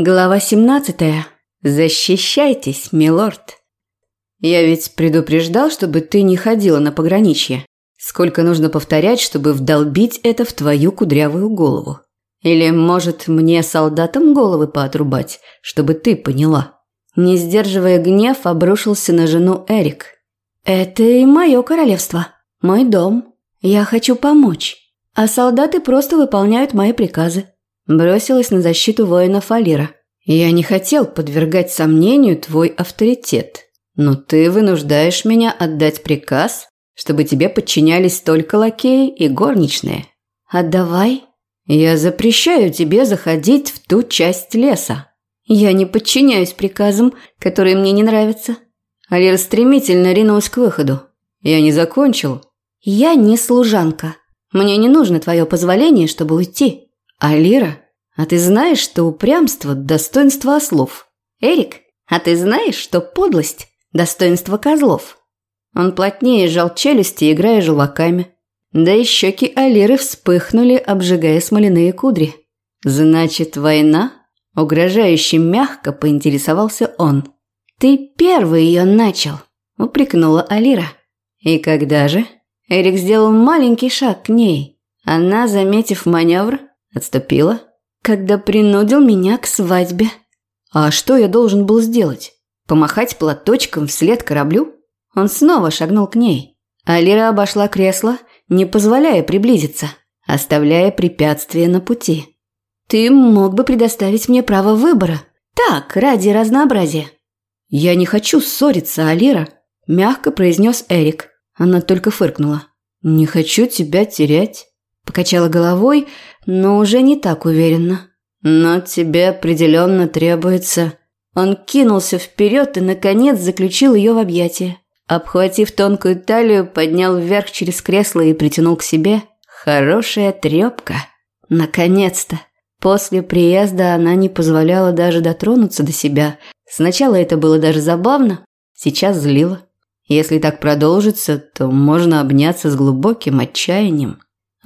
Глава 17. Защищайтесь, милорд. Я ведь предупреждал, чтобы ты не ходила на пограничье. Сколько нужно повторять, чтобы вдолбить это в твою кудрявую голову? Или, может, мне солдатам головы поотрубать, чтобы ты поняла? Не сдерживая гнев, обрушился на жену Эрик. Это и мое королевство, мой дом. Я хочу помочь, а солдаты просто выполняют мои приказы. Бросилась на защиту воина Фалира. «Я не хотел подвергать сомнению твой авторитет, но ты вынуждаешь меня отдать приказ, чтобы тебе подчинялись только лакеи и горничные. Отдавай. Я запрещаю тебе заходить в ту часть леса. Я не подчиняюсь приказам, которые мне не нравятся». Алира стремительно ринулась к выходу. «Я не закончил». «Я не служанка. Мне не нужно твое позволение, чтобы уйти». «Алира, а ты знаешь, что упрямство – достоинство ослов?» «Эрик, а ты знаешь, что подлость – достоинство козлов?» Он плотнее сжал челюсти, играя желваками. Да и щеки Алиры вспыхнули, обжигая смоляные кудри. «Значит, война?» – угрожающе мягко поинтересовался он. «Ты первый ее начал», – упрекнула Алира. «И когда же?» Эрик сделал маленький шаг к ней. Она, заметив маневр, Отступила, когда принудил меня к свадьбе. А что я должен был сделать? Помахать платочком вслед кораблю? Он снова шагнул к ней. Алира обошла кресло, не позволяя приблизиться, оставляя препятствия на пути. «Ты мог бы предоставить мне право выбора. Так, ради разнообразия». «Я не хочу ссориться, Алира», – мягко произнес Эрик. Она только фыркнула. «Не хочу тебя терять». Покачала головой, но уже не так уверенно. «Но тебе определенно требуется...» Он кинулся вперед и, наконец, заключил ее в объятия. Обхватив тонкую талию, поднял вверх через кресло и притянул к себе. Хорошая трепка. Наконец-то. После приезда она не позволяла даже дотронуться до себя. Сначала это было даже забавно, сейчас злило. Если так продолжится, то можно обняться с глубоким отчаянием.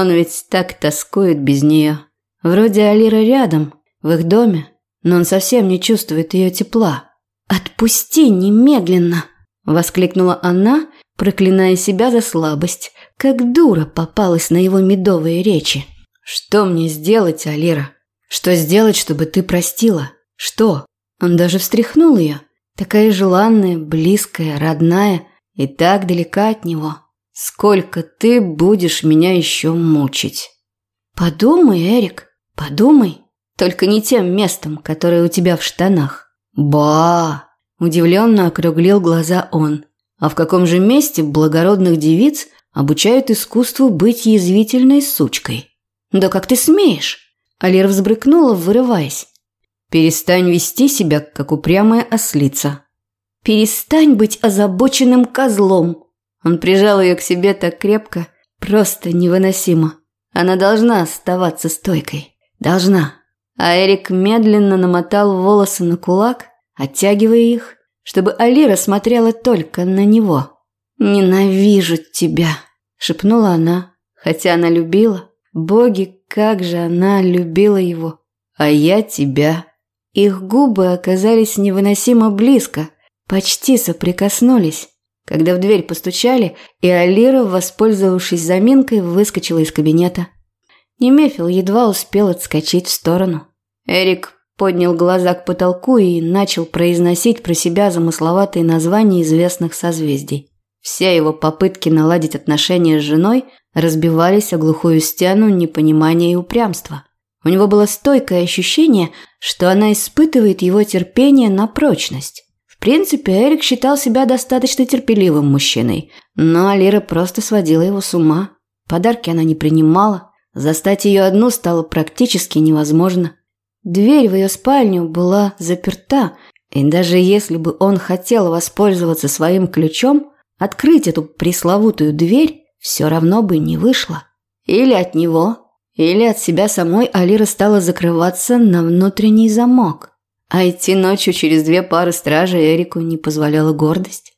Он ведь так тоскует без нее. Вроде Алира рядом, в их доме, но он совсем не чувствует ее тепла. «Отпусти немедленно!» – воскликнула она, проклиная себя за слабость, как дура попалась на его медовые речи. «Что мне сделать, Алира? Что сделать, чтобы ты простила? Что?» Он даже встряхнул ее, такая желанная, близкая, родная и так далека от него. Сколько ты будешь меня еще мучить? Подумай, Эрик, подумай. Только не тем местом, которое у тебя в штанах. Ба! Удивленно округлил глаза он. А в каком же месте благородных девиц обучают искусству быть язвительной сучкой? Да как ты смеешь? Алир взбрыкнула, вырываясь. Перестань вести себя, как упрямая ослица. Перестань быть озабоченным козлом, он прижал ее к себе так крепко, просто невыносимо. Она должна оставаться стойкой. Должна. А Эрик медленно намотал волосы на кулак, оттягивая их, чтобы Алира смотрела только на него. «Ненавижу тебя», – шепнула она, хотя она любила. Боги, как же она любила его. А я тебя. Их губы оказались невыносимо близко, почти соприкоснулись когда в дверь постучали, и Алира, воспользовавшись заминкой, выскочила из кабинета. Немефил едва успел отскочить в сторону. Эрик поднял глаза к потолку и начал произносить про себя замысловатые названия известных созвездий. Все его попытки наладить отношения с женой разбивались о глухую стену непонимания и упрямства. У него было стойкое ощущение, что она испытывает его терпение на прочность. В принципе, Эрик считал себя достаточно терпеливым мужчиной, но Алира просто сводила его с ума. Подарки она не принимала, застать ее одну стало практически невозможно. Дверь в ее спальню была заперта, и даже если бы он хотел воспользоваться своим ключом, открыть эту пресловутую дверь все равно бы не вышло. Или от него, или от себя самой Алира стала закрываться на внутренний замок. А идти ночью через две пары стражей Эрику не позволяла гордость.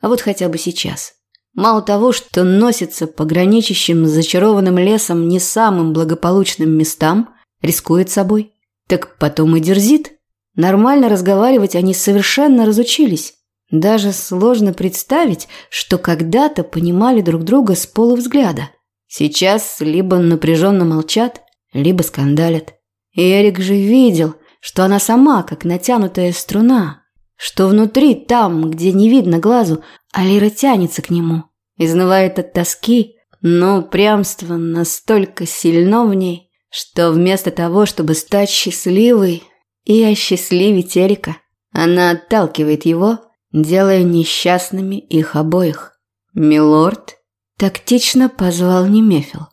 А вот хотя бы сейчас. Мало того, что носится по граничащим с зачарованным лесом не самым благополучным местам, рискует собой, так потом и дерзит. Нормально разговаривать они совершенно разучились. Даже сложно представить, что когда-то понимали друг друга с полувзгляда. Сейчас либо напряженно молчат, либо скандалят. И Эрик же видел, что она сама как натянутая струна, что внутри, там, где не видно глазу, Алира тянется к нему, изнывает от тоски, но упрямство настолько сильно в ней, что вместо того, чтобы стать счастливой и осчастливить Эрика, она отталкивает его, делая несчастными их обоих. «Милорд?» – тактично позвал Немефил.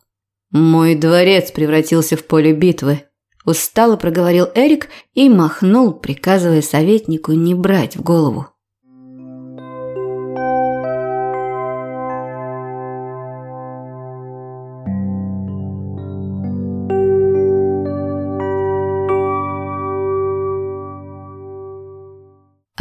«Мой дворец превратился в поле битвы», – устало проговорил Эрик и махнул, приказывая советнику не брать в голову.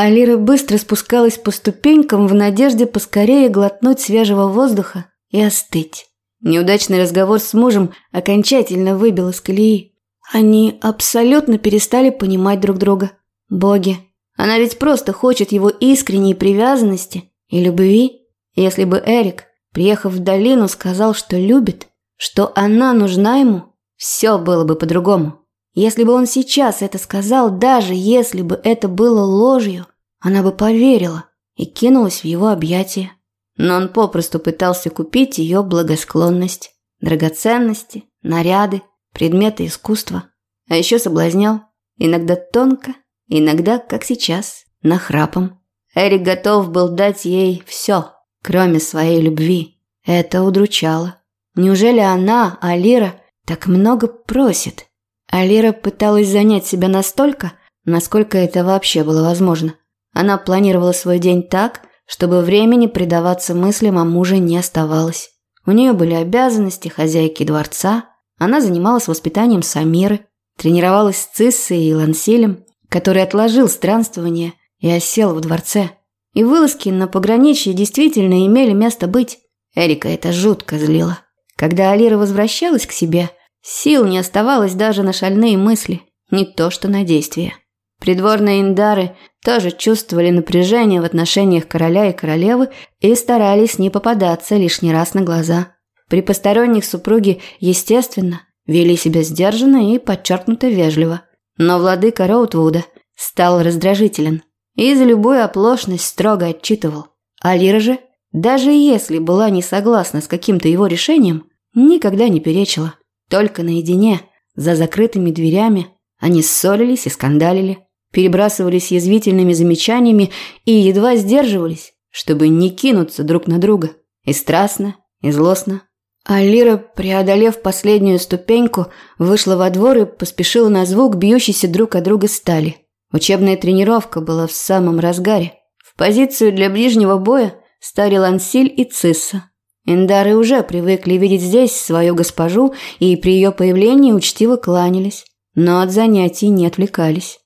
Алира быстро спускалась по ступенькам в надежде поскорее глотнуть свежего воздуха и остыть. Неудачный разговор с мужем окончательно выбил из колеи. Они абсолютно перестали понимать друг друга. Боги. Она ведь просто хочет его искренней привязанности и любви. Если бы Эрик, приехав в долину, сказал, что любит, что она нужна ему, все было бы по-другому. Если бы он сейчас это сказал, даже если бы это было ложью, она бы поверила и кинулась в его объятия. Но он попросту пытался купить ее благосклонность, драгоценности, наряды, предметы искусства. А еще соблазнял, иногда тонко, иногда, как сейчас, нахрапом. Эрик готов был дать ей все, кроме своей любви. Это удручало. Неужели она, Алира, так много просит? Алира пыталась занять себя настолько, насколько это вообще было возможно. Она планировала свой день так, чтобы времени предаваться мыслям о муже не оставалось. У нее были обязанности хозяйки дворца, она занималась воспитанием Самиры, тренировалась с Циссой и Лансилем, который отложил странствование и осел в дворце. И вылазки на пограничье действительно имели место быть. Эрика это жутко злило. Когда Алира возвращалась к себе, сил не оставалось даже на шальные мысли, не то что на действия. Придворные индары тоже чувствовали напряжение в отношениях короля и королевы и старались не попадаться лишний раз на глаза. При посторонних супруги, естественно, вели себя сдержанно и подчеркнуто вежливо. Но владыка Роутвуда стал раздражителен и за любую оплошность строго отчитывал. А Лира же, даже если была не согласна с каким-то его решением, никогда не перечила. Только наедине, за закрытыми дверями, они ссорились и скандалили перебрасывались язвительными замечаниями и едва сдерживались, чтобы не кинуться друг на друга. И страстно, и злостно. А Лира, преодолев последнюю ступеньку, вышла во двор и поспешила на звук бьющейся друг от друга стали. Учебная тренировка была в самом разгаре. В позицию для ближнего боя стали Лансиль и Цисса. Индары уже привыкли видеть здесь свою госпожу и при ее появлении учтиво кланялись, но от занятий не отвлекались.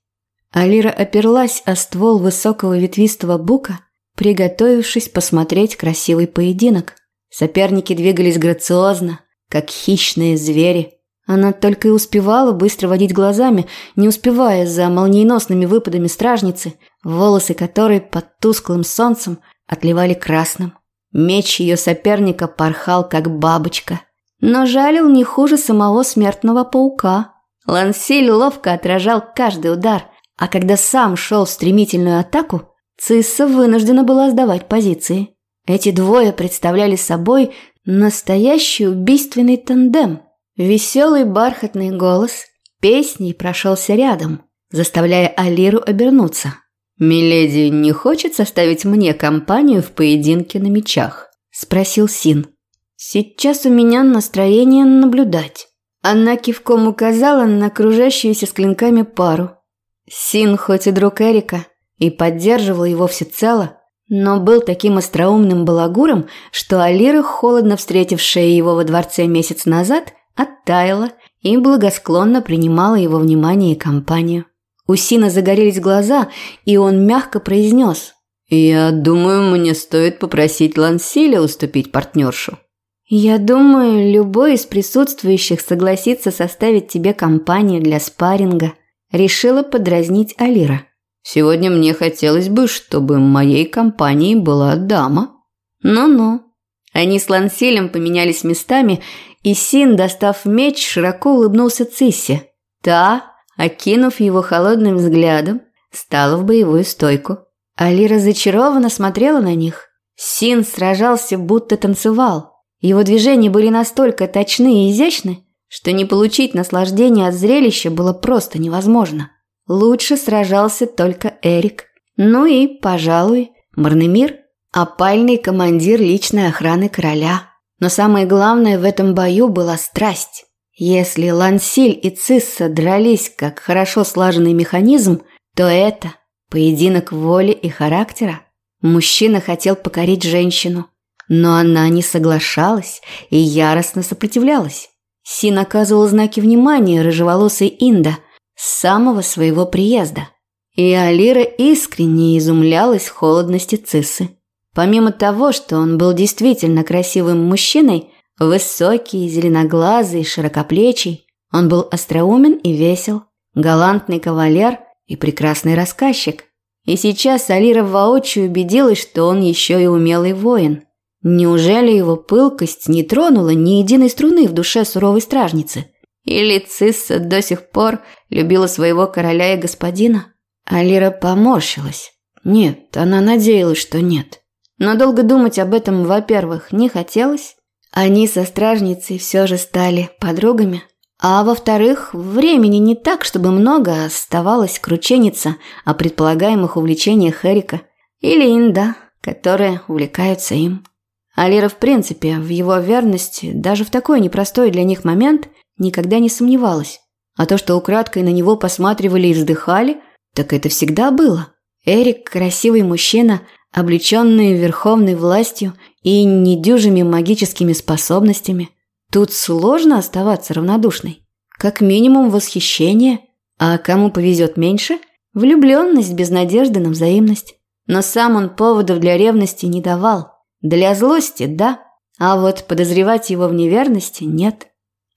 Алира оперлась о ствол высокого ветвистого бука, приготовившись посмотреть красивый поединок. Соперники двигались грациозно, как хищные звери. Она только и успевала быстро водить глазами, не успевая за молниеносными выпадами стражницы, волосы которой под тусклым солнцем отливали красным. Меч ее соперника порхал, как бабочка, но жалил не хуже самого смертного паука. Лансиль ловко отражал каждый удар – а когда сам шел в стремительную атаку, Цисса вынуждена была сдавать позиции. Эти двое представляли собой настоящий убийственный тандем. Веселый бархатный голос песней прошелся рядом, заставляя Алиру обернуться. «Миледи не хочет составить мне компанию в поединке на мечах?» – спросил Син. «Сейчас у меня настроение наблюдать». Она кивком указала на окружающуюся с клинками пару, Син хоть и друг Эрика и поддерживал его всецело, но был таким остроумным балагуром, что Алира, холодно встретившая его во дворце месяц назад, оттаяла и благосклонно принимала его внимание и компанию. У Сина загорелись глаза, и он мягко произнес «Я думаю, мне стоит попросить Лансиля уступить партнершу». «Я думаю, любой из присутствующих согласится составить тебе компанию для спарринга», решила подразнить Алира. Сегодня мне хотелось бы, чтобы моей компании была дама. Ну-ну. Они с Лансилем поменялись местами, и Син, достав меч, широко улыбнулся Циссе. Та, окинув его холодным взглядом, стала в боевую стойку. Алира зачарованно смотрела на них. Син сражался, будто танцевал. Его движения были настолько точны и изящны, что не получить наслаждение от зрелища было просто невозможно. Лучше сражался только Эрик. Ну и, пожалуй, Марнемир, опальный командир личной охраны короля. Но самое главное в этом бою была страсть. Если Лансиль и Цисса дрались как хорошо слаженный механизм, то это поединок воли и характера. Мужчина хотел покорить женщину, но она не соглашалась и яростно сопротивлялась. Син оказывал знаки внимания рыжеволосой Инда с самого своего приезда. И Алира искренне изумлялась холодности Циссы. Помимо того, что он был действительно красивым мужчиной, высокий, зеленоглазый, широкоплечий, он был остроумен и весел, галантный кавалер и прекрасный рассказчик. И сейчас Алира воочию убедилась, что он еще и умелый воин. Неужели его пылкость не тронула ни единой струны в душе суровой стражницы? Или Цисса до сих пор любила своего короля и господина? Алира поморщилась. Нет, она надеялась, что нет. Но долго думать об этом, во-первых, не хотелось. Они со стражницей все же стали подругами. А во-вторых, времени не так, чтобы много оставалось кручениться о предполагаемых увлечениях Эрика или Инда, которые увлекаются им. Алира, в принципе, в его верности, даже в такой непростой для них момент, никогда не сомневалась. А то, что украдкой на него посматривали и вздыхали, так это всегда было. Эрик – красивый мужчина, облеченный верховной властью и недюжими магическими способностями. Тут сложно оставаться равнодушной. Как минимум восхищение, а кому повезет меньше – влюбленность без надежды на взаимность. Но сам он поводов для ревности не давал – для злости – да, а вот подозревать его в неверности – нет.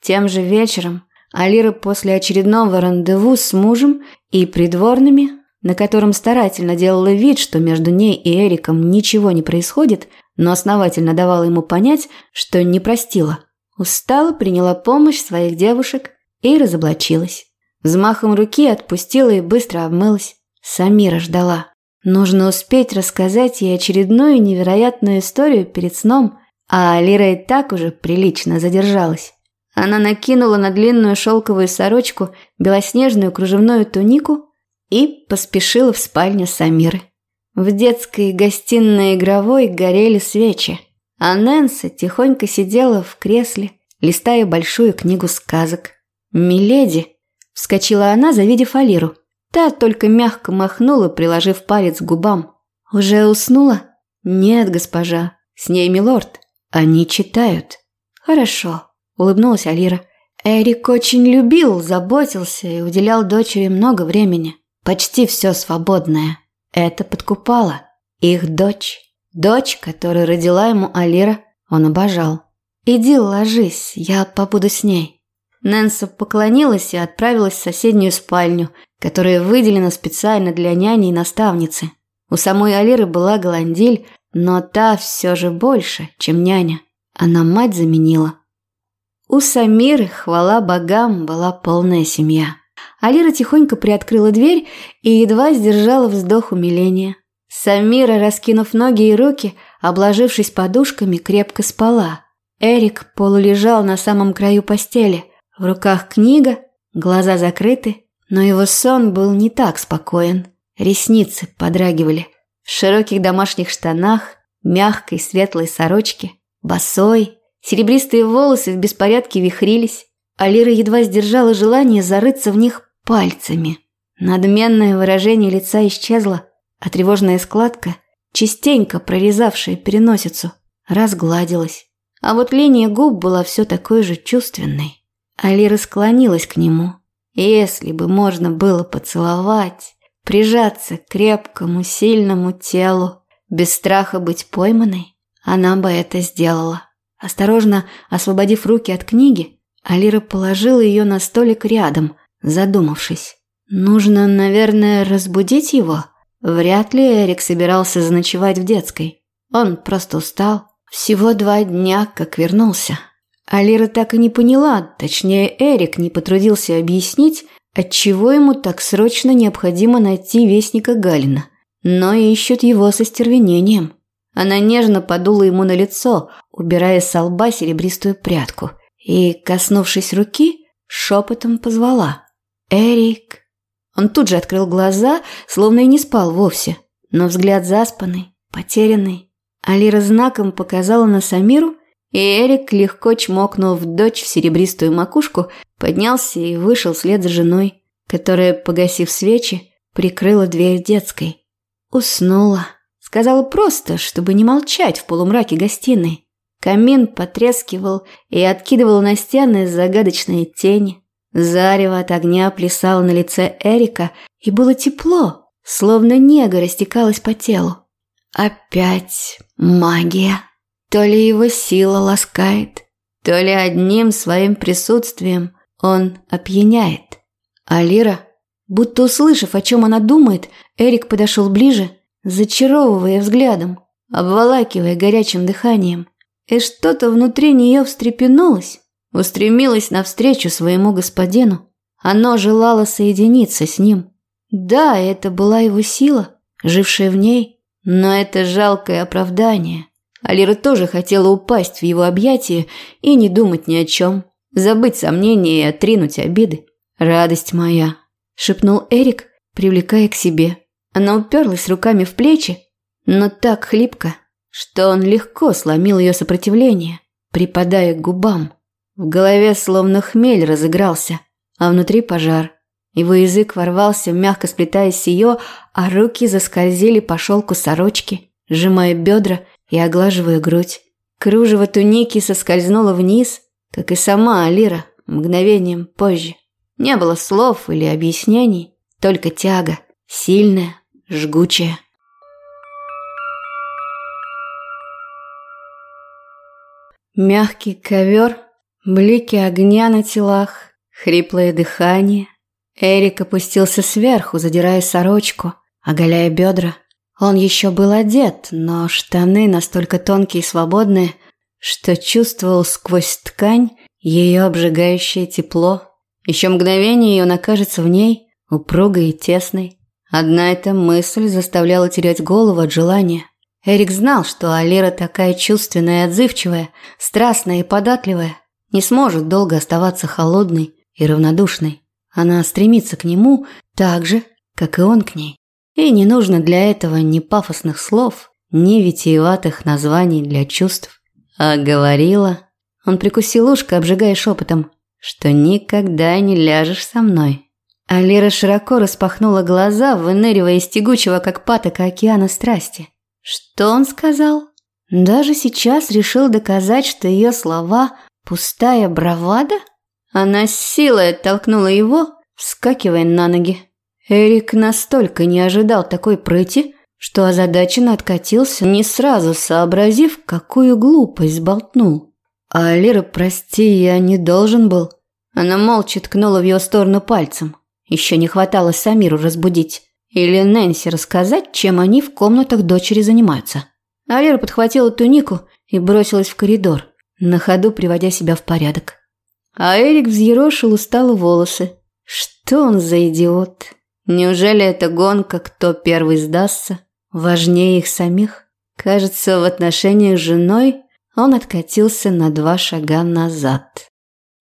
Тем же вечером Алира после очередного рандеву с мужем и придворными, на котором старательно делала вид, что между ней и Эриком ничего не происходит, но основательно давала ему понять, что не простила. Устала, приняла помощь своих девушек и разоблачилась. Взмахом руки отпустила и быстро обмылась. Самира ждала. Нужно успеть рассказать ей очередную невероятную историю перед сном, а Лира и так уже прилично задержалась. Она накинула на длинную шелковую сорочку белоснежную кружевную тунику и поспешила в спальню Самиры. В детской гостиной игровой горели свечи, а Нэнси тихонько сидела в кресле, листая большую книгу сказок. «Миледи!» – вскочила она, завидев Алиру – Та только мягко махнула, приложив палец к губам. «Уже уснула?» «Нет, госпожа. С ней милорд. Они читают». «Хорошо», – улыбнулась Алира. Эрик очень любил, заботился и уделял дочери много времени. Почти все свободное. Это подкупало. Их дочь. Дочь, которую родила ему Алира, он обожал. «Иди ложись, я побуду с ней». Нэнса поклонилась и отправилась в соседнюю спальню, которая выделена специально для няни и наставницы. У самой Алиры была голандиль, но та все же больше, чем няня. Она мать заменила. У Самиры, хвала богам, была полная семья. Алира тихонько приоткрыла дверь и едва сдержала вздох умиления. Самира, раскинув ноги и руки, обложившись подушками, крепко спала. Эрик полулежал на самом краю постели. В руках книга, глаза закрыты, но его сон был не так спокоен. Ресницы подрагивали. В широких домашних штанах, мягкой светлой сорочке, босой, серебристые волосы в беспорядке вихрились. Алира едва сдержала желание зарыться в них пальцами. Надменное выражение лица исчезло, а тревожная складка, частенько прорезавшая переносицу, разгладилась. А вот линия губ была все такой же чувственной. Алира склонилась к нему. Если бы можно было поцеловать, прижаться к крепкому, сильному телу, без страха быть пойманной, она бы это сделала. Осторожно освободив руки от книги, Алира положила ее на столик рядом, задумавшись. Нужно, наверное, разбудить его. Вряд ли Эрик собирался заночевать в детской. Он просто устал. Всего два дня, как вернулся. Алира так и не поняла, точнее, Эрик не потрудился объяснить, отчего ему так срочно необходимо найти вестника Галина. Но ищут его со стервенением. Она нежно подула ему на лицо, убирая с лба серебристую прядку, и, коснувшись руки, шепотом позвала. «Эрик!» Он тут же открыл глаза, словно и не спал вовсе, но взгляд заспанный, потерянный. Алира знаком показала на Самиру, и Эрик, легко чмокнув дочь в серебристую макушку, поднялся и вышел вслед за женой, которая, погасив свечи, прикрыла дверь детской. Уснула. Сказала просто, чтобы не молчать в полумраке гостиной. Камин потрескивал и откидывал на стены загадочные тени. Зарево от огня плясало на лице Эрика, и было тепло, словно нега растекалась по телу. Опять магия. То ли его сила ласкает, то ли одним своим присутствием он опьяняет. А Лира, будто услышав, о чем она думает, Эрик подошел ближе, зачаровывая взглядом, обволакивая горячим дыханием. И что-то внутри нее встрепенулось, устремилось навстречу своему господину. Оно желало соединиться с ним. Да, это была его сила, жившая в ней, но это жалкое оправдание. Алира тоже хотела упасть в его объятия и не думать ни о чем, забыть сомнения и отринуть обиды. «Радость моя», – шепнул Эрик, привлекая к себе. Она уперлась руками в плечи, но так хлипко, что он легко сломил ее сопротивление, припадая к губам. В голове словно хмель разыгрался, а внутри пожар. Его язык ворвался, мягко сплетаясь с ее, а руки заскользили по шелку сорочки, сжимая бедра и оглаживая грудь. Кружево туники соскользнуло вниз, как и сама Алира, мгновением позже. Не было слов или объяснений, только тяга, сильная, жгучая. Мягкий ковер, блики огня на телах, хриплое дыхание. Эрик опустился сверху, задирая сорочку, оголяя бедра. Он еще был одет, но штаны настолько тонкие и свободные, что чувствовал сквозь ткань ее обжигающее тепло. Еще мгновение, и он окажется в ней, упругой и тесной. Одна эта мысль заставляла терять голову от желания. Эрик знал, что Алира такая чувственная и отзывчивая, страстная и податливая, не сможет долго оставаться холодной и равнодушной. Она стремится к нему так же, как и он к ней. И не нужно для этого ни пафосных слов, ни витиеватых названий для чувств. А говорила... Он прикусил ушко, обжигая шепотом, что никогда не ляжешь со мной. Алира широко распахнула глаза, выныривая из тягучего, как патока океана страсти. Что он сказал? Даже сейчас решил доказать, что ее слова – пустая бравада? Она с силой оттолкнула его, вскакивая на ноги. Эрик настолько не ожидал такой прыти, что озадаченно откатился, не сразу сообразив, какую глупость болтнул. «А, Лира, прости, я не должен был». Она молча ткнула в ее сторону пальцем. Еще не хватало Самиру разбудить. Или Нэнси рассказать, чем они в комнатах дочери занимаются. Алира подхватила тунику и бросилась в коридор, на ходу приводя себя в порядок. А Эрик взъерошил устало волосы. Что он за идиот? Неужели эта гонка, кто первый сдастся, важнее их самих? Кажется, в отношениях с женой он откатился на два шага назад.